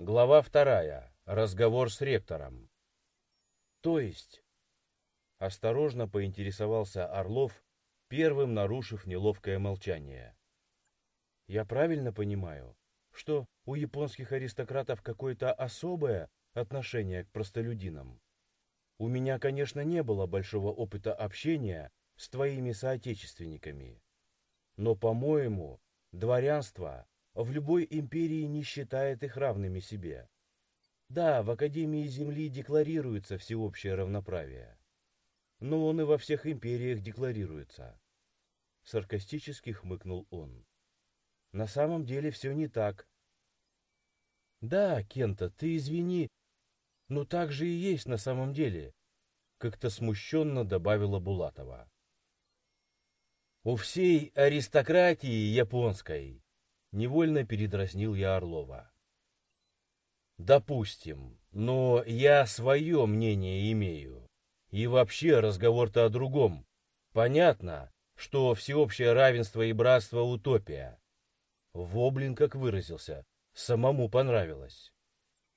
Глава вторая. Разговор с ректором. То есть, осторожно поинтересовался Орлов, первым нарушив неловкое молчание. Я правильно понимаю, что у японских аристократов какое-то особое отношение к простолюдинам? У меня, конечно, не было большого опыта общения с твоими соотечественниками. Но, по-моему, дворянство в любой империи не считает их равными себе. Да, в Академии Земли декларируется всеобщее равноправие. Но он и во всех империях декларируется. Саркастически хмыкнул он. На самом деле все не так. Да, Кента, ты извини, но так же и есть на самом деле, как-то смущенно добавила Булатова. У всей аристократии японской невольно передразнил я Орлова. Допустим, но я свое мнение имею. И вообще разговор-то о другом. Понятно, что всеобщее равенство и братство — утопия. Воблин, как выразился, самому понравилось.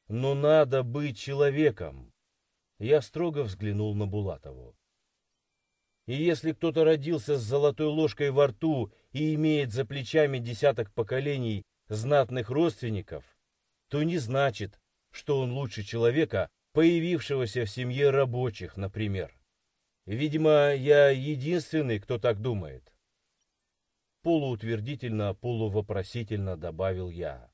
Но надо быть человеком. Я строго взглянул на Булатову. И если кто-то родился с золотой ложкой во рту и имеет за плечами десяток поколений знатных родственников, то не значит, что он лучше человека, появившегося в семье рабочих, например. Видимо, я единственный, кто так думает. Полуутвердительно, полувопросительно добавил я.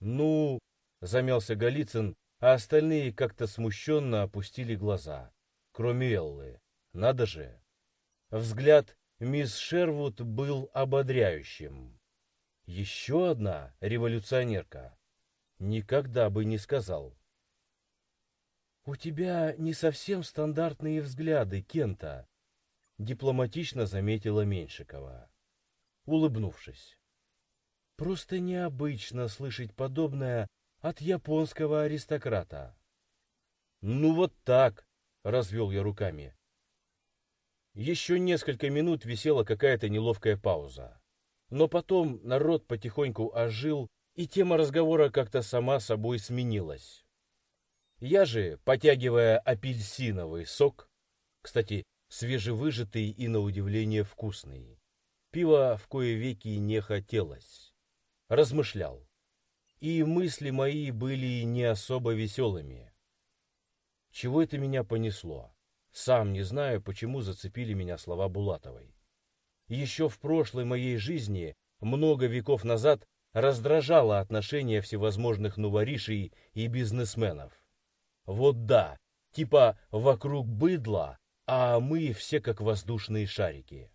Ну, замялся Голицын, а остальные как-то смущенно опустили глаза, кроме Эллы. Надо же. Взгляд мисс Шервуд был ободряющим. Еще одна революционерка. Никогда бы не сказал. «У тебя не совсем стандартные взгляды, Кента», — дипломатично заметила Меньшикова, улыбнувшись. «Просто необычно слышать подобное от японского аристократа». «Ну вот так», — развел я руками. Еще несколько минут висела какая-то неловкая пауза. Но потом народ потихоньку ожил, и тема разговора как-то сама собой сменилась. Я же, потягивая апельсиновый сок, кстати, свежевыжатый и на удивление вкусный, пива в кое веки не хотелось, размышлял. И мысли мои были не особо веселыми. Чего это меня понесло? Сам не знаю, почему зацепили меня слова Булатовой. Еще в прошлой моей жизни, много веков назад, раздражало отношение всевозможных новоришей и бизнесменов. Вот да, типа вокруг быдла, а мы все как воздушные шарики.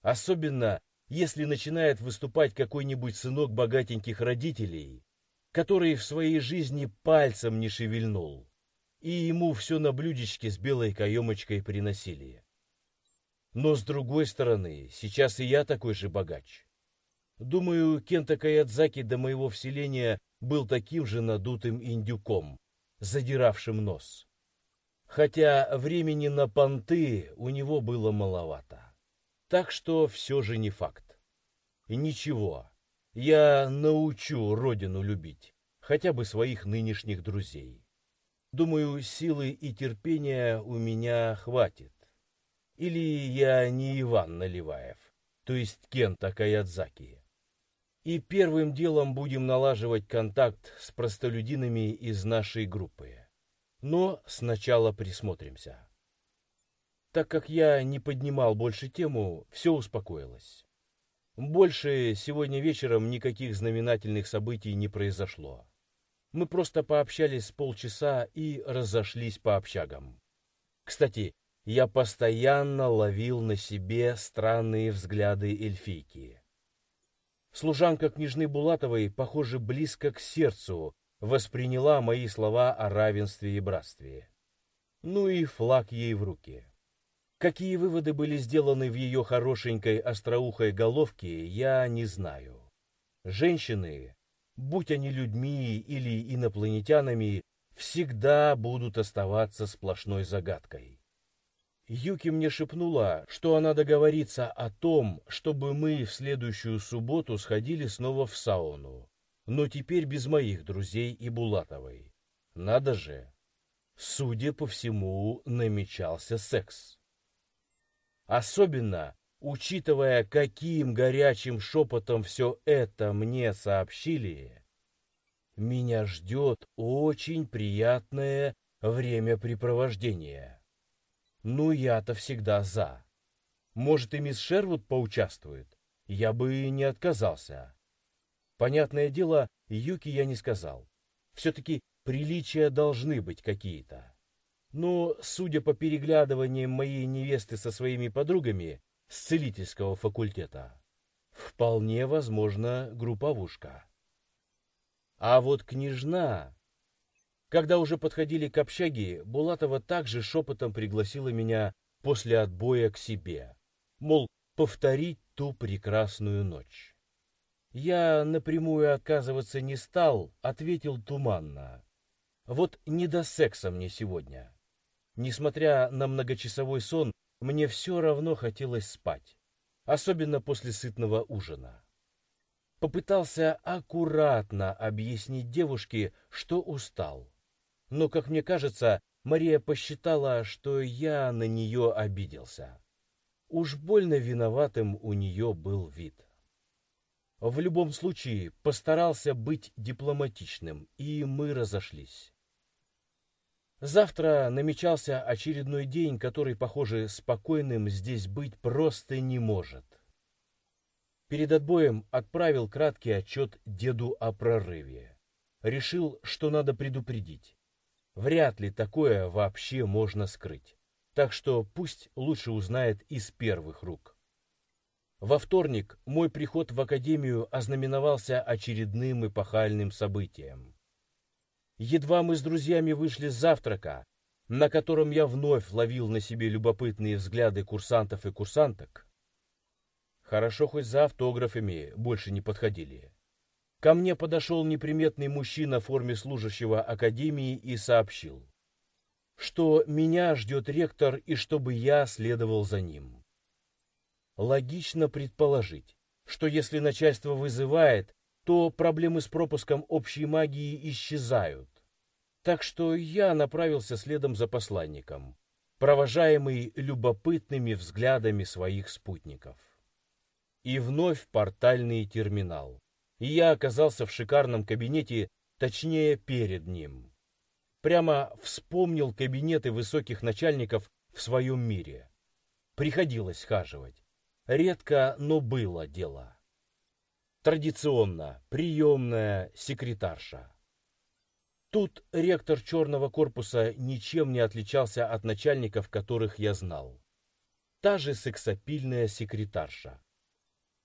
Особенно, если начинает выступать какой-нибудь сынок богатеньких родителей, который в своей жизни пальцем не шевельнул и ему все на блюдечке с белой каемочкой приносили. Но с другой стороны, сейчас и я такой же богач. Думаю, Кента Каядзаки до моего вселения был таким же надутым индюком, задиравшим нос. Хотя времени на понты у него было маловато. Так что все же не факт. Ничего, я научу родину любить, хотя бы своих нынешних друзей. Думаю, силы и терпения у меня хватит. Или я не Иван Наливаев, то есть Кента Каядзаки. И первым делом будем налаживать контакт с простолюдинами из нашей группы. Но сначала присмотримся. Так как я не поднимал больше тему, все успокоилось. Больше сегодня вечером никаких знаменательных событий не произошло. Мы просто пообщались полчаса и разошлись по общагам. Кстати, я постоянно ловил на себе странные взгляды эльфийки. Служанка княжны Булатовой, похоже, близко к сердцу, восприняла мои слова о равенстве и братстве. Ну и флаг ей в руки. Какие выводы были сделаны в ее хорошенькой остроухой головке, я не знаю. Женщины будь они людьми или инопланетянами, всегда будут оставаться сплошной загадкой. Юки мне шепнула, что она договорится о том, чтобы мы в следующую субботу сходили снова в сауну. но теперь без моих друзей и Булатовой. Надо же. Судя по всему, намечался секс. Особенно, учитывая, каким горячим шепотом все это мне сообщили, меня ждет очень приятное времяпрепровождение. Ну, я-то всегда за. Может, и мисс Шервуд поучаствует? Я бы и не отказался. Понятное дело, Юки я не сказал. Все-таки приличия должны быть какие-то. Но, судя по переглядываниям моей невесты со своими подругами с целительского факультета, вполне возможно групповушка. А вот княжна... Когда уже подходили к общаге, Булатова также шепотом пригласила меня после отбоя к себе. Мол, повторить ту прекрасную ночь. Я напрямую отказываться не стал, ответил туманно. Вот не до секса мне сегодня. Несмотря на многочасовой сон, мне все равно хотелось спать, особенно после сытного ужина. Попытался аккуратно объяснить девушке, что устал. Но, как мне кажется, Мария посчитала, что я на нее обиделся. Уж больно виноватым у нее был вид. В любом случае, постарался быть дипломатичным, и мы разошлись. Завтра намечался очередной день, который, похоже, спокойным здесь быть просто не может. Перед отбоем отправил краткий отчет деду о прорыве. Решил, что надо предупредить. Вряд ли такое вообще можно скрыть. Так что пусть лучше узнает из первых рук. Во вторник мой приход в академию ознаменовался очередным эпохальным событием. Едва мы с друзьями вышли с завтрака, на котором я вновь ловил на себе любопытные взгляды курсантов и курсанток, хорошо хоть за автографами больше не подходили. Ко мне подошел неприметный мужчина в форме служащего академии и сообщил, что меня ждет ректор и чтобы я следовал за ним. Логично предположить, что если начальство вызывает, то проблемы с пропуском общей магии исчезают. Так что я направился следом за посланником, провожаемый любопытными взглядами своих спутников. И вновь портальный терминал. И я оказался в шикарном кабинете, точнее перед ним. Прямо вспомнил кабинеты высоких начальников в своем мире. Приходилось хаживать. Редко, но было дело. Традиционно приемная секретарша. Тут ректор черного корпуса ничем не отличался от начальников, которых я знал. Та же сексапильная секретарша.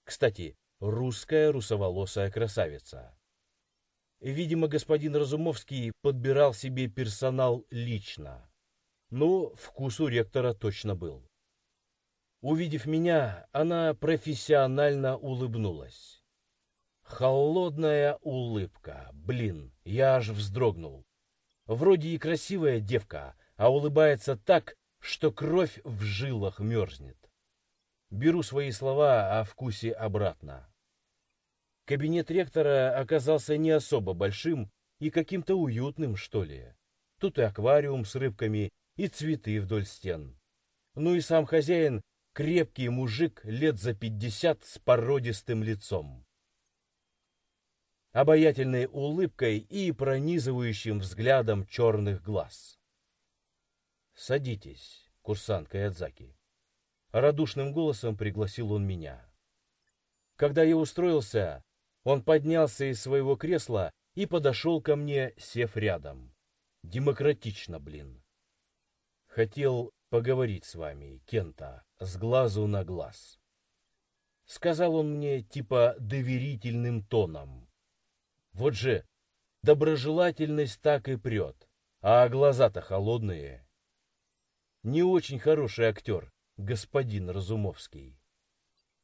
Кстати, русская русоволосая красавица. Видимо, господин Разумовский подбирал себе персонал лично. Но вкус у ректора точно был. Увидев меня, она профессионально улыбнулась. Холодная улыбка. Блин, я аж вздрогнул. Вроде и красивая девка, а улыбается так, что кровь в жилах мерзнет. Беру свои слова о вкусе обратно. Кабинет ректора оказался не особо большим и каким-то уютным, что ли. Тут и аквариум с рыбками, и цветы вдоль стен. Ну и сам хозяин — крепкий мужик лет за пятьдесят с породистым лицом обаятельной улыбкой и пронизывающим взглядом черных глаз. «Садитесь, курсант Каядзаки». Радушным голосом пригласил он меня. Когда я устроился, он поднялся из своего кресла и подошел ко мне, сев рядом. Демократично, блин. Хотел поговорить с вами, Кента, с глазу на глаз. Сказал он мне типа доверительным тоном. Вот же, доброжелательность так и прет, а глаза-то холодные. Не очень хороший актер, господин Разумовский.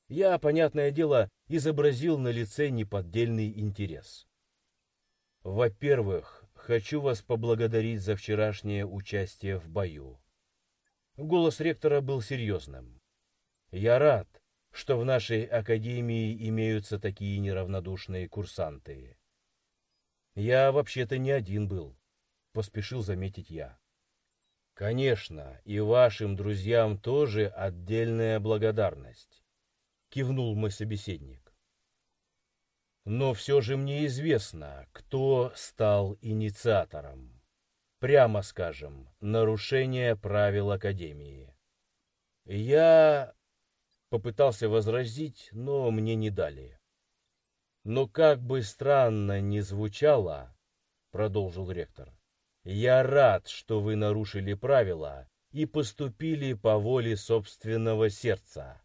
Я, понятное дело, изобразил на лице неподдельный интерес. Во-первых, хочу вас поблагодарить за вчерашнее участие в бою. Голос ректора был серьезным. Я рад, что в нашей академии имеются такие неравнодушные курсанты. Я вообще-то не один был, поспешил заметить я. Конечно, и вашим друзьям тоже отдельная благодарность, кивнул мой собеседник. Но все же мне известно, кто стал инициатором. Прямо скажем, нарушение правил Академии. Я попытался возразить, но мне не дали. Но как бы странно ни звучало, продолжил ректор, я рад, что вы нарушили правила и поступили по воле собственного сердца.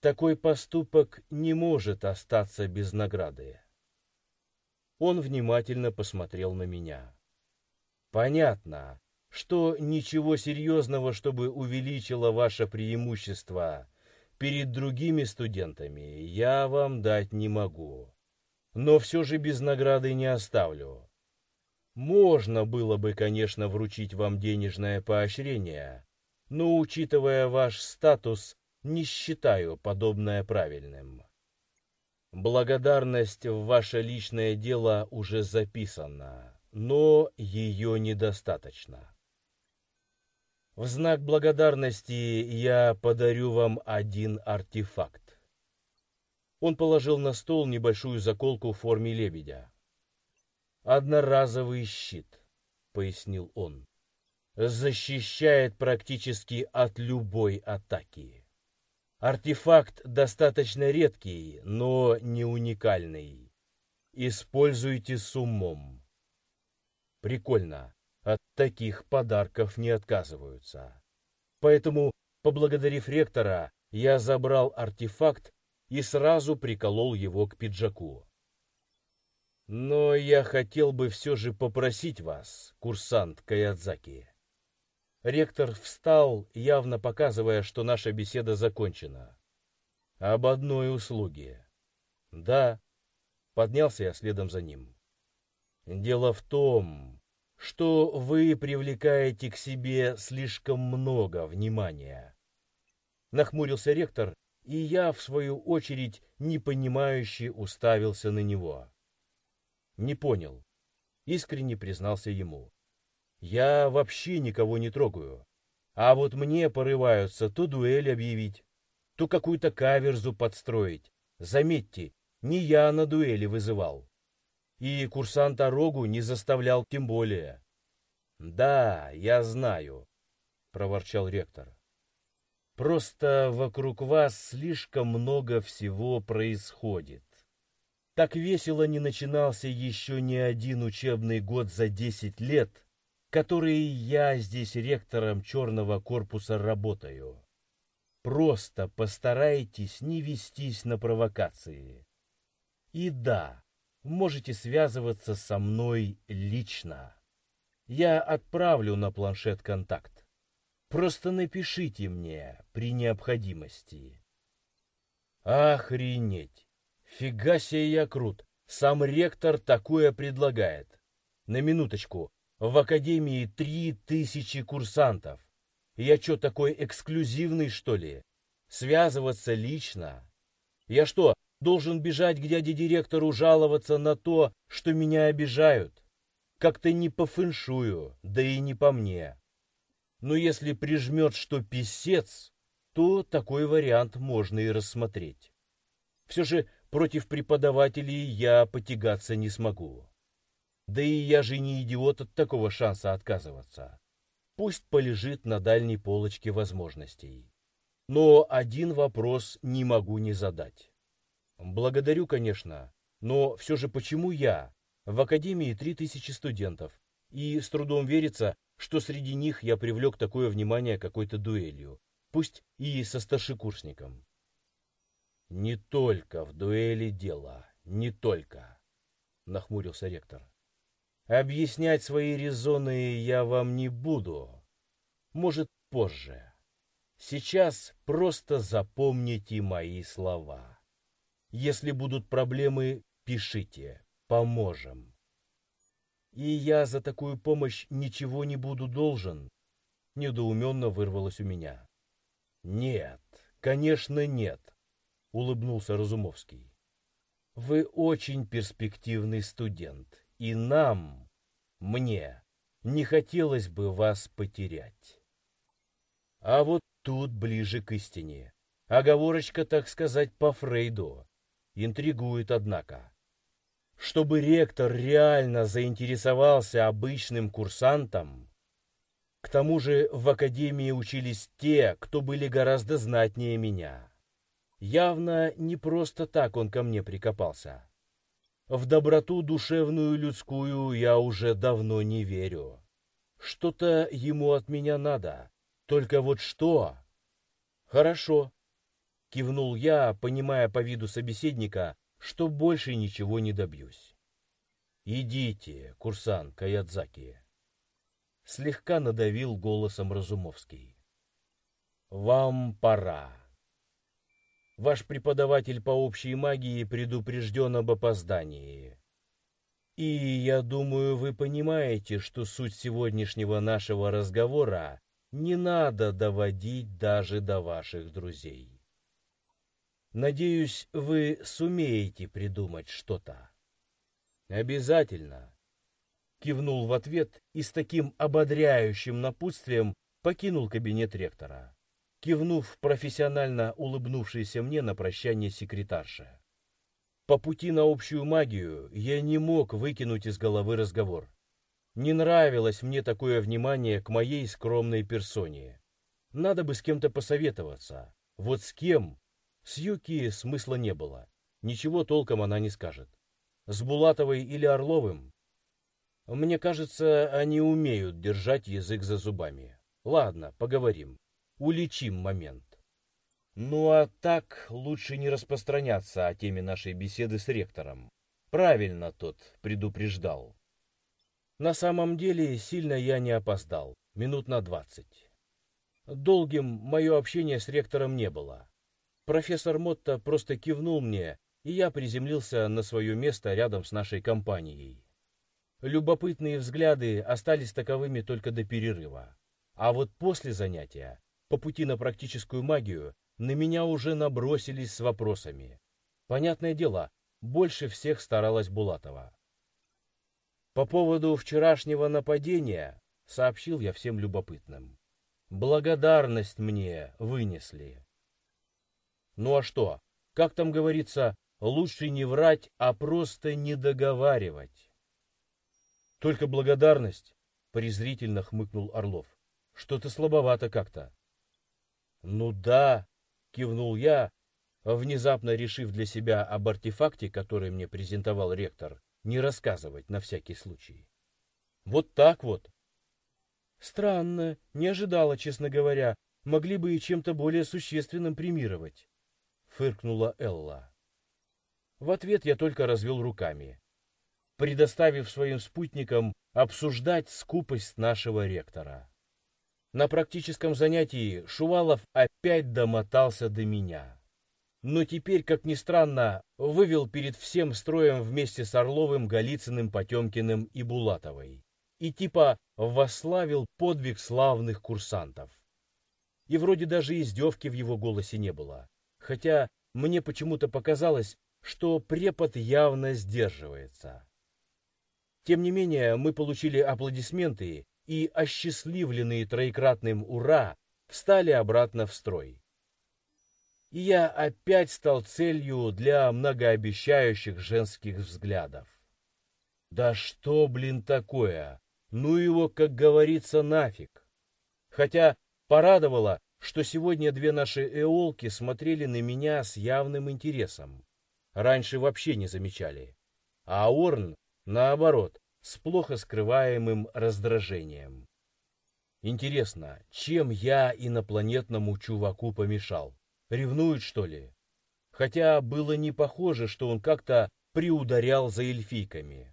Такой поступок не может остаться без награды. Он внимательно посмотрел на меня. Понятно, что ничего серьезного, чтобы увеличило ваше преимущество перед другими студентами, я вам дать не могу. Но все же без награды не оставлю. Можно было бы, конечно, вручить вам денежное поощрение, но, учитывая ваш статус, не считаю подобное правильным. Благодарность в ваше личное дело уже записана, но ее недостаточно. В знак благодарности я подарю вам один артефакт. Он положил на стол небольшую заколку в форме лебедя. «Одноразовый щит», — пояснил он, — «защищает практически от любой атаки. Артефакт достаточно редкий, но не уникальный. Используйте с умом». Прикольно, от таких подарков не отказываются. Поэтому, поблагодарив ректора, я забрал артефакт и сразу приколол его к пиджаку. Но я хотел бы все же попросить вас, курсант Каядзаки. Ректор встал, явно показывая, что наша беседа закончена. Об одной услуге. Да, поднялся я следом за ним. Дело в том, что вы привлекаете к себе слишком много внимания. Нахмурился ректор, и я, в свою очередь, непонимающе уставился на него. Не понял. Искренне признался ему. Я вообще никого не трогаю. А вот мне порываются то дуэль объявить, то какую-то каверзу подстроить. Заметьте, не я на дуэли вызывал. И курсанта Рогу не заставлял тем более. Да, я знаю, проворчал ректор. Просто вокруг вас слишком много всего происходит. Так весело не начинался еще ни один учебный год за 10 лет, которые я здесь ректором черного корпуса работаю. Просто постарайтесь не вестись на провокации. И да, можете связываться со мной лично. Я отправлю на планшет контакт. Просто напишите мне при необходимости. Охренеть! Фига себе я крут. Сам ректор такое предлагает. На минуточку, в академии три тысячи курсантов. Я что, такой эксклюзивный, что ли? Связываться лично? Я что, должен бежать к дяде директору жаловаться на то, что меня обижают? Как-то не по фэншую, да и не по мне. Но если прижмет, что писец, то такой вариант можно и рассмотреть. Все же Против преподавателей я потягаться не смогу. Да и я же не идиот от такого шанса отказываться. Пусть полежит на дальней полочке возможностей. Но один вопрос не могу не задать. Благодарю, конечно, но все же почему я? В академии три тысячи студентов, и с трудом верится, что среди них я привлек такое внимание какой-то дуэлью, пусть и со старшекурсником. Не только в дуэли дело, не только, нахмурился ректор. Объяснять свои резоны я вам не буду. Может, позже. Сейчас просто запомните мои слова. Если будут проблемы, пишите, поможем. И я за такую помощь ничего не буду должен, недоуменно вырвалось у меня. Нет, конечно нет улыбнулся Разумовский. Вы очень перспективный студент, и нам, мне, не хотелось бы вас потерять. А вот тут ближе к истине. Оговорочка, так сказать, по Фрейду. Интригует, однако. Чтобы ректор реально заинтересовался обычным курсантом, к тому же в академии учились те, кто были гораздо знатнее меня. Явно не просто так он ко мне прикопался. В доброту душевную людскую я уже давно не верю. Что-то ему от меня надо. Только вот что? Хорошо. Кивнул я, понимая по виду собеседника, что больше ничего не добьюсь. Идите, курсант Каядзаки. Слегка надавил голосом Разумовский. Вам пора. Ваш преподаватель по общей магии предупрежден об опоздании. И я думаю, вы понимаете, что суть сегодняшнего нашего разговора не надо доводить даже до ваших друзей. Надеюсь, вы сумеете придумать что-то. Обязательно. Кивнул в ответ и с таким ободряющим напутствием покинул кабинет ректора кивнув профессионально улыбнувшейся мне на прощание секретарше. По пути на общую магию я не мог выкинуть из головы разговор. Не нравилось мне такое внимание к моей скромной персоне. Надо бы с кем-то посоветоваться. Вот с кем? С Юки смысла не было. Ничего толком она не скажет. С Булатовой или Орловым? Мне кажется, они умеют держать язык за зубами. Ладно, поговорим уличим момент. Ну а так лучше не распространяться о теме нашей беседы с ректором. Правильно тот предупреждал. На самом деле сильно я не опоздал, минут на двадцать. Долгим мое общение с ректором не было. Профессор Мотто просто кивнул мне, и я приземлился на свое место рядом с нашей компанией. Любопытные взгляды остались таковыми только до перерыва. А вот после занятия по пути на практическую магию на меня уже набросились с вопросами. Понятное дело, больше всех старалась Булатова. По поводу вчерашнего нападения сообщил я всем любопытным. Благодарность мне вынесли. Ну а что? Как там говорится, лучше не врать, а просто не договаривать. Только благодарность, презрительно хмыкнул Орлов. Что-то слабовато как-то. «Ну да», — кивнул я, внезапно решив для себя об артефакте, который мне презентовал ректор, не рассказывать на всякий случай. «Вот так вот». «Странно, не ожидала, честно говоря. Могли бы и чем-то более существенным премировать», — фыркнула Элла. В ответ я только развел руками, предоставив своим спутникам обсуждать скупость нашего ректора. На практическом занятии Шувалов опять домотался до меня. Но теперь, как ни странно, вывел перед всем строем вместе с Орловым, Голицыным, Потемкиным и Булатовой. И типа восславил подвиг славных курсантов. И вроде даже издевки в его голосе не было. Хотя мне почему-то показалось, что препод явно сдерживается. Тем не менее, мы получили аплодисменты, и, осчастливленные троекратным «Ура!», встали обратно в строй. И я опять стал целью для многообещающих женских взглядов. Да что, блин, такое? Ну его, как говорится, нафиг. Хотя порадовало, что сегодня две наши эолки смотрели на меня с явным интересом. Раньше вообще не замечали. А Орн, наоборот, с плохо скрываемым раздражением. Интересно, чем я инопланетному чуваку помешал? Ревнует, что ли? Хотя было не похоже, что он как-то приударял за эльфийками.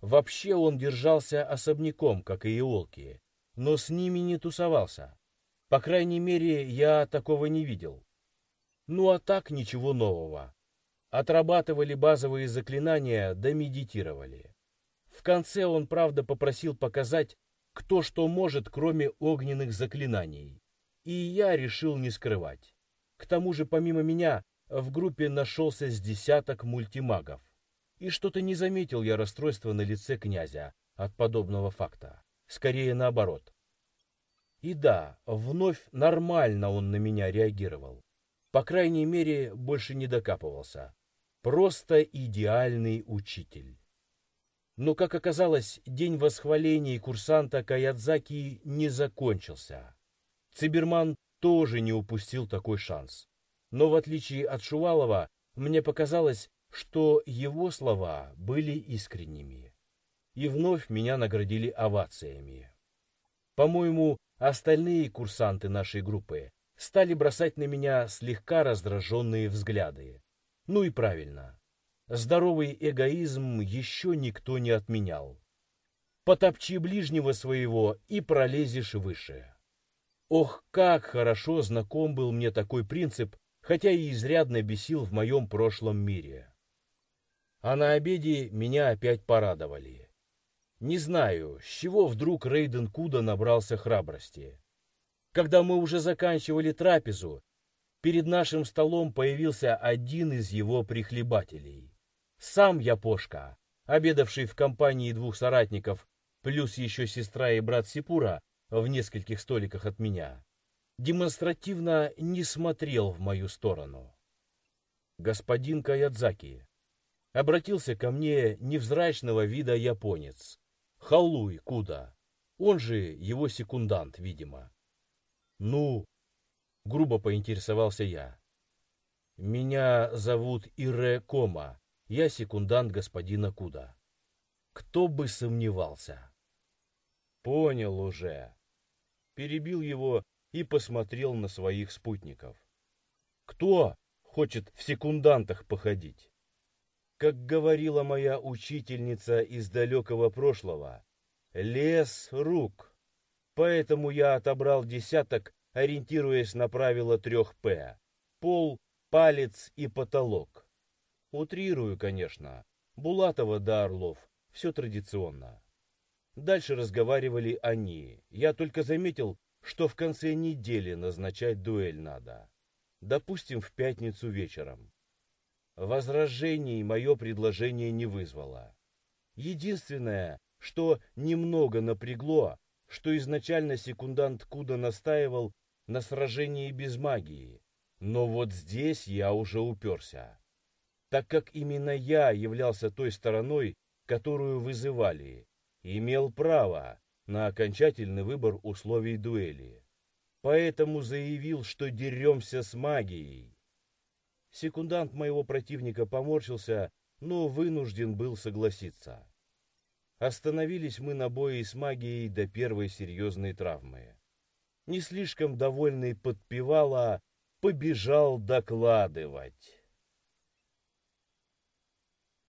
Вообще он держался особняком, как и иолки, но с ними не тусовался. По крайней мере, я такого не видел. Ну а так ничего нового. Отрабатывали базовые заклинания, да медитировали. В конце он, правда, попросил показать, кто что может, кроме огненных заклинаний. И я решил не скрывать. К тому же, помимо меня, в группе нашелся с десяток мультимагов. И что-то не заметил я расстройства на лице князя от подобного факта. Скорее наоборот. И да, вновь нормально он на меня реагировал. По крайней мере, больше не докапывался. Просто идеальный учитель. Но, как оказалось, день восхвалений курсанта Каядзаки не закончился. Циберман тоже не упустил такой шанс. Но в отличие от Шувалова, мне показалось, что его слова были искренними. И вновь меня наградили овациями. По-моему, остальные курсанты нашей группы стали бросать на меня слегка раздраженные взгляды. Ну и правильно. Здоровый эгоизм еще никто не отменял. Потопчи ближнего своего и пролезешь выше. Ох, как хорошо знаком был мне такой принцип, хотя и изрядно бесил в моем прошлом мире. А на обеде меня опять порадовали. Не знаю, с чего вдруг Рейден Куда набрался храбрости. Когда мы уже заканчивали трапезу, перед нашим столом появился один из его прихлебателей. Сам Япошка, обедавший в компании двух соратников, плюс еще сестра и брат Сипура в нескольких столиках от меня, демонстративно не смотрел в мою сторону. Господин Каядзаки обратился ко мне невзрачного вида японец, Халуй Куда, он же его секундант, видимо. Ну, грубо поинтересовался я. Меня зовут Ире Кома, я секундант господина Куда. Кто бы сомневался. Понял уже. Перебил его и посмотрел на своих спутников. Кто хочет в секундантах походить? Как говорила моя учительница из далекого прошлого, лес рук. Поэтому я отобрал десяток, ориентируясь на правило трех П. Пол, палец и потолок. Утрирую, конечно. Булатова да Орлов. Все традиционно. Дальше разговаривали они. Я только заметил, что в конце недели назначать дуэль надо. Допустим, в пятницу вечером. Возражений мое предложение не вызвало. Единственное, что немного напрягло, что изначально секундант Куда настаивал на сражении без магии. Но вот здесь я уже уперся. Так как именно я являлся той стороной, которую вызывали, имел право на окончательный выбор условий дуэли. Поэтому заявил, что деремся с магией. Секундант моего противника поморщился, но вынужден был согласиться. Остановились мы на бое с магией до первой серьезной травмы. Не слишком довольный подпевала, побежал докладывать.